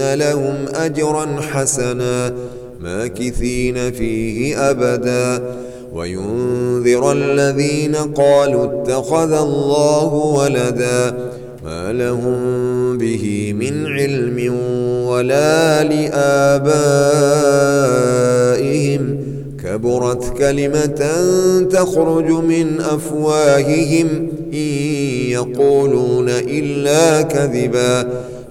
أن لهم اجرا حسنا ماكثين فيه ابدا. وينذر الذين قالوا اتخذ الله ولدا ما لهم به من علم ولا لآبائهم. كبرت كلمة تخرج من أفواههم إن يقولون إلا كذباً.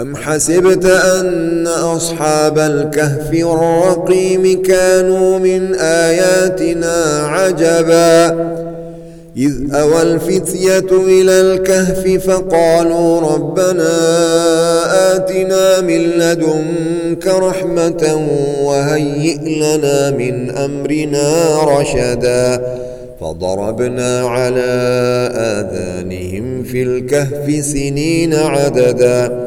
أم حسبت أن أصحاب الكهف الرقيم كانوا من آياتنا عجبا إذ أوى الفتية إلى الكهف فقالوا ربنا آتنا من لدنك رحمة وهيئ لنا من أمرنا رشدا فضربنا على آذانهم في الكهف سنين عددا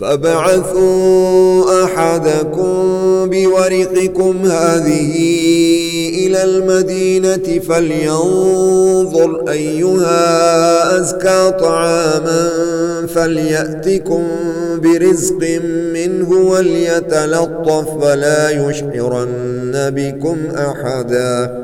فبعثوا أحدكم بورقكم هذه إلى المدينة فلينظر أيها أزكى طعاما فليأتكم برزق منه وليتلطف فلا يشعرن بكم أحداً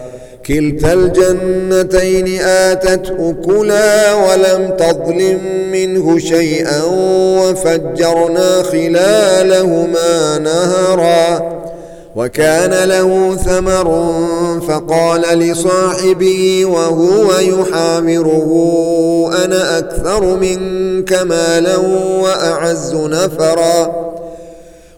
كلتا الجنتين آتت أكلا ولم تظلم منه شيئا وفجرنا خلالهما نهرا وكان له ثمر فقال لصاحبه وهو يحامره أنا أكثر منك مالا وأعز نفرا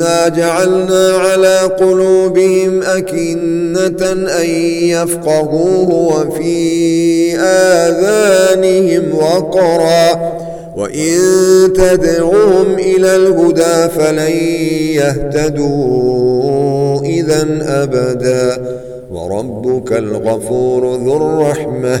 إنا جعلنا على قلوبهم أكنة أن يفقهوه وفي آذانهم وقرا وإن تدعوهم إلى الهدى فلن يهتدوا إذا أبدا وربك الغفور ذو الرحمة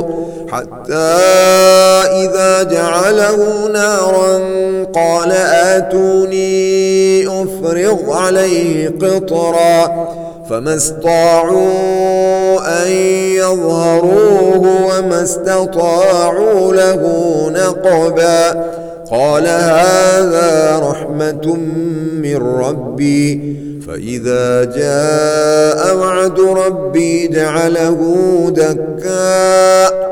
حتى إذا جعله نارا قال آتوني أفرغ عليه قطرا فما استطاعوا أن يظهروه وما استطاعوا له نقبا قال هذا رحمة من ربي فإذا جاء وعد ربي جعله دكاً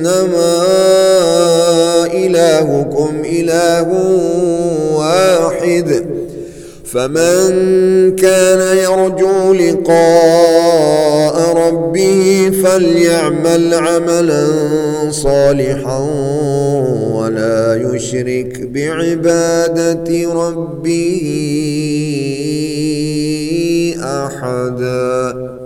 إنما إلهكم إله واحد. فمن كان يرجو لقاء ربه فليعمل عملا صالحا ولا يشرك بعبادة ربه أحداً.